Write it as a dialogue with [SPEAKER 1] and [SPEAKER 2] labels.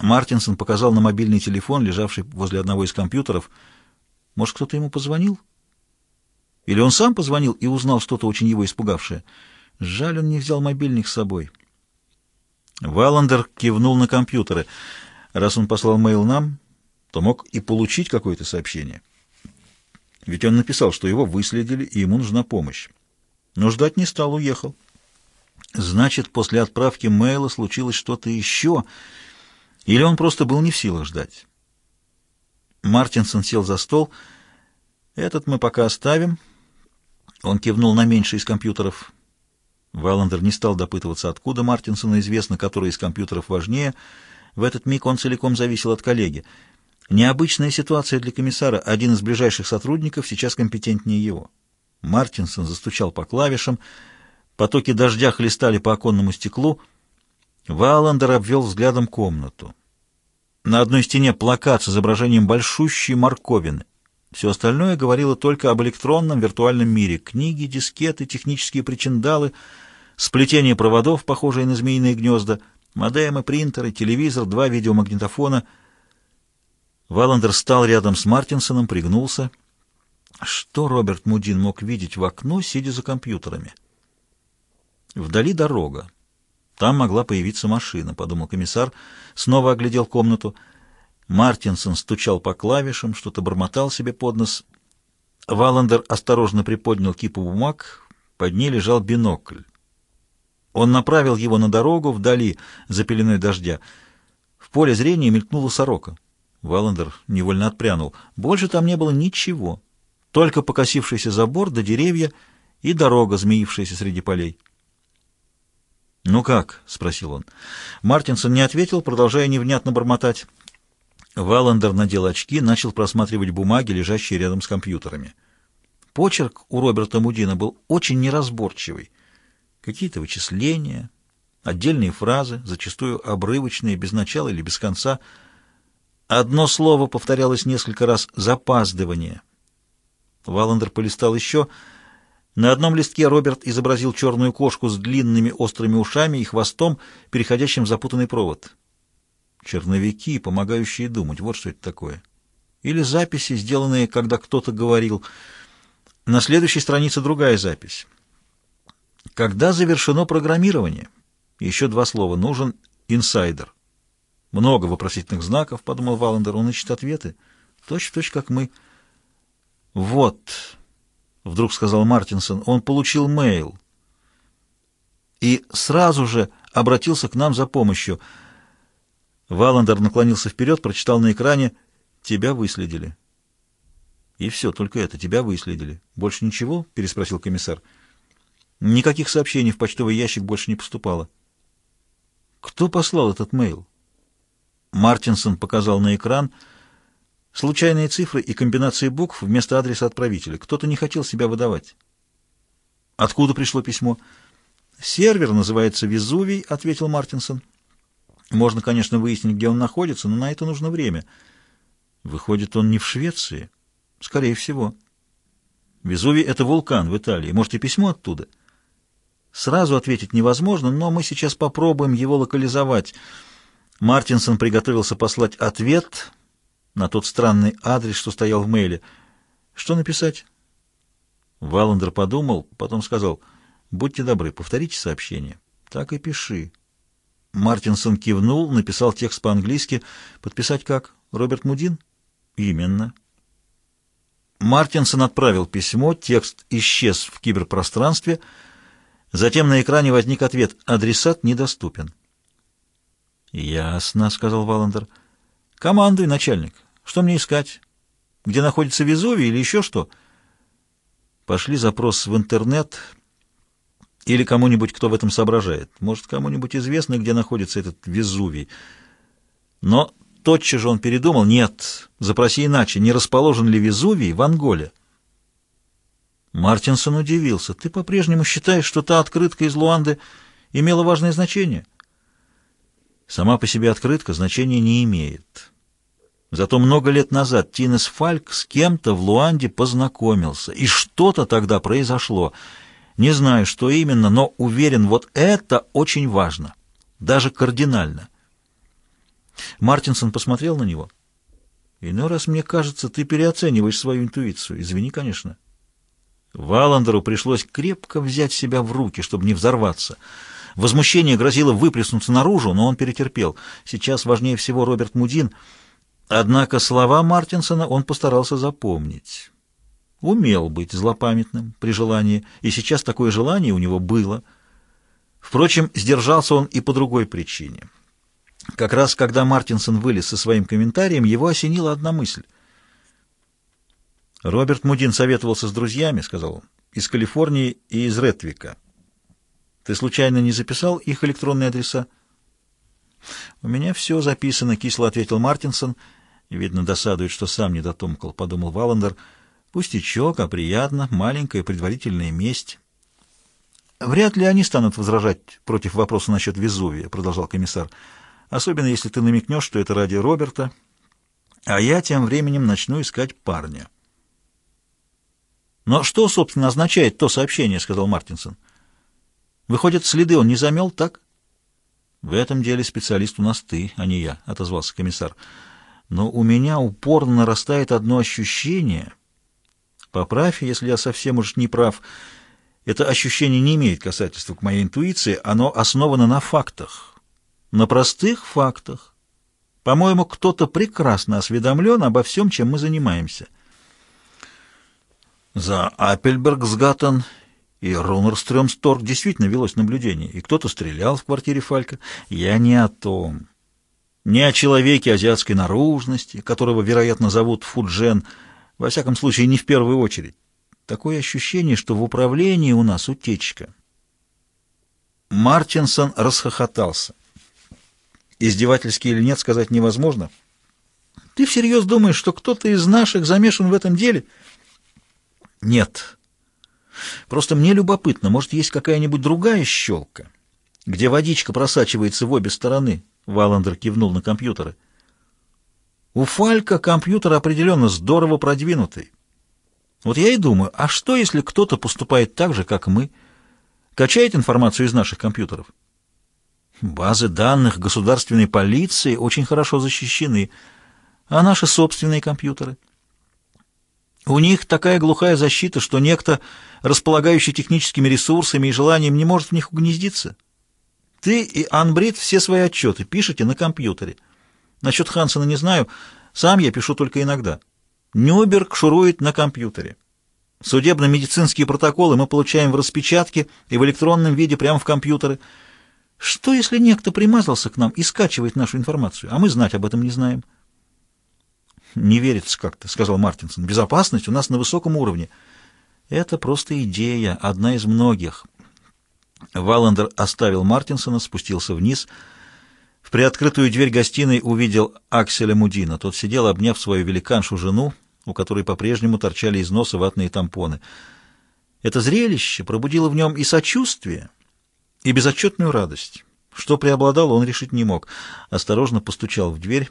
[SPEAKER 1] Мартинсон показал на мобильный телефон, лежавший возле одного из компьютеров. Может, кто-то ему позвонил? Или он сам позвонил и узнал что-то очень его испугавшее? Жаль, он не взял мобильник с собой. Валандер кивнул на компьютеры. Раз он послал мейл нам, то мог и получить какое-то сообщение. Ведь он написал, что его выследили, и ему нужна помощь. Но ждать не стал, уехал. Значит, после отправки мейла случилось что-то еще, или он просто был не в силах ждать. Мартинсон сел за стол. «Этот мы пока оставим». Он кивнул на меньший из компьютеров. Валандер не стал допытываться, откуда Мартинсону известно, который из компьютеров важнее. В этот миг он целиком зависел от коллеги. Необычная ситуация для комиссара. Один из ближайших сотрудников сейчас компетентнее его. Мартинсон застучал по клавишам. Потоки дождя хлестали по оконному стеклу. Валандер обвел взглядом комнату. На одной стене плакат с изображением большущей морковины. Все остальное говорило только об электронном виртуальном мире. Книги, дискеты, технические причиндалы, сплетение проводов, похожие на змеиные гнезда, модемы, принтеры, телевизор, два видеомагнитофона. Валандер стал рядом с Мартинсоном, пригнулся. Что Роберт Мудин мог видеть в окно, сидя за компьютерами? Вдали дорога. Там могла появиться машина, подумал комиссар, снова оглядел комнату — Мартинсон стучал по клавишам, что-то бормотал себе под нос. Валандер осторожно приподнял кипу бумаг, под ней лежал бинокль. Он направил его на дорогу вдали, за пеленой дождя. В поле зрения мелькнула сорока. Валандер невольно отпрянул. Больше там не было ничего. Только покосившийся забор до деревья и дорога, змеившаяся среди полей. «Ну как?» — спросил он. Мартинсон не ответил, продолжая невнятно бормотать. Валандер надел очки, начал просматривать бумаги, лежащие рядом с компьютерами. Почерк у Роберта Мудина был очень неразборчивый. Какие-то вычисления, отдельные фразы, зачастую обрывочные, без начала или без конца. Одно слово повторялось несколько раз «запаздывание». Валандер полистал еще. На одном листке Роберт изобразил черную кошку с длинными острыми ушами и хвостом, переходящим в запутанный провод. Черновики, помогающие думать. Вот что это такое. Или записи, сделанные, когда кто-то говорил. На следующей странице другая запись. Когда завершено программирование? Еще два слова. Нужен инсайдер. Много вопросительных знаков, подумал Валандер. Он ищет ответы. Точь-в-точь, как мы. Вот, вдруг сказал Мартинсон, он получил мейл. И сразу же обратился к нам за помощью — Валандер наклонился вперед, прочитал на экране «Тебя выследили». «И все, только это, тебя выследили. Больше ничего?» — переспросил комиссар. «Никаких сообщений в почтовый ящик больше не поступало». «Кто послал этот мейл?» Мартинсон показал на экран случайные цифры и комбинации букв вместо адреса отправителя. Кто-то не хотел себя выдавать. «Откуда пришло письмо?» «Сервер называется Везувий», — ответил Мартинсон. Можно, конечно, выяснить, где он находится, но на это нужно время. Выходит, он не в Швеции? Скорее всего. Везувий — это вулкан в Италии. Может, и письмо оттуда? Сразу ответить невозможно, но мы сейчас попробуем его локализовать. Мартинсон приготовился послать ответ на тот странный адрес, что стоял в мейле. Что написать? Валандер подумал, потом сказал, «Будьте добры, повторите сообщение». «Так и пиши». Мартинсон кивнул, написал текст по-английски. «Подписать как? Роберт Мудин?» «Именно». Мартинсон отправил письмо, текст исчез в киберпространстве. Затем на экране возник ответ «Адресат недоступен». «Ясно», — сказал Валандер. «Командуй, начальник. Что мне искать? Где находится Везувий или еще что?» Пошли запрос в интернет или кому-нибудь, кто в этом соображает. Может, кому-нибудь известно, где находится этот Везувий. Но тотчас же он передумал. Нет, запроси иначе. Не расположен ли Везувий в Анголе? Мартинсон удивился. Ты по-прежнему считаешь, что та открытка из Луанды имела важное значение? Сама по себе открытка значения не имеет. Зато много лет назад Тинес Фальк с кем-то в Луанде познакомился, и что-то тогда произошло — не знаю, что именно, но уверен, вот это очень важно, даже кардинально. Мартинсон посмотрел на него. «Иной раз, мне кажется, ты переоцениваешь свою интуицию. Извини, конечно». Валандеру пришлось крепко взять себя в руки, чтобы не взорваться. Возмущение грозило выплеснуться наружу, но он перетерпел. Сейчас важнее всего Роберт Мудин. Однако слова Мартинсона он постарался запомнить. Умел быть злопамятным при желании, и сейчас такое желание у него было. Впрочем, сдержался он и по другой причине. Как раз когда Мартинсон вылез со своим комментарием, его осенила одна мысль. «Роберт Мудин советовался с друзьями», — сказал он, — «из Калифорнии и из Ретвика. Ты случайно не записал их электронные адреса?» «У меня все записано», — кисло ответил Мартинсон. «Видно, досадует, что сам не дотомкал», — подумал Валандер. «Пустячок, а приятно, маленькая предварительная месть». «Вряд ли они станут возражать против вопроса насчет Везувия», — продолжал комиссар. «Особенно, если ты намекнешь, что это ради Роберта, а я тем временем начну искать парня». «Но что, собственно, означает то сообщение?» — сказал Мартинсон. «Выходит, следы он не замел, так?» «В этом деле специалист у нас ты, а не я», — отозвался комиссар. «Но у меня упорно нарастает одно ощущение. Поправь, если я совсем уж не прав. Это ощущение не имеет касательства к моей интуиции, оно основано на фактах, на простых фактах. По-моему, кто-то прекрасно осведомлен обо всем, чем мы занимаемся». За Апельбергсгаттен и Рунерстрёмсторг действительно велось наблюдение, и кто-то стрелял в квартире Фалька. Я не о том. Не о человеке азиатской наружности, которого, вероятно, зовут Фуджен, во всяком случае, не в первую очередь. Такое ощущение, что в управлении у нас утечка. Мартинсон расхохотался. Издевательски или нет, сказать невозможно. Ты всерьез думаешь, что кто-то из наших замешан в этом деле — нет. Просто мне любопытно, может, есть какая-нибудь другая щелка, где водичка просачивается в обе стороны? Валандер кивнул на компьютеры. У Фалька компьютер определенно здорово продвинутый. Вот я и думаю, а что, если кто-то поступает так же, как мы, качает информацию из наших компьютеров? Базы данных государственной полиции очень хорошо защищены, а наши собственные компьютеры — у них такая глухая защита, что некто, располагающий техническими ресурсами и желанием, не может в них угнездиться. Ты и Анбрид все свои отчеты пишете на компьютере. Насчет Хансена не знаю, сам я пишу только иногда. Нюберг шурует на компьютере. Судебно-медицинские протоколы мы получаем в распечатке и в электронном виде прямо в компьютеры. Что, если некто примазался к нам и скачивает нашу информацию, а мы знать об этом не знаем? «Не верится как-то», — сказал Мартинсон. «Безопасность у нас на высоком уровне». «Это просто идея, одна из многих». Валандер оставил Мартинсона, спустился вниз. В приоткрытую дверь гостиной увидел Акселя Мудина. Тот сидел, обняв свою великаншу жену, у которой по-прежнему торчали из носа ватные тампоны. Это зрелище пробудило в нем и сочувствие, и безотчетную радость. Что преобладало, он решить не мог. Осторожно постучал в дверь.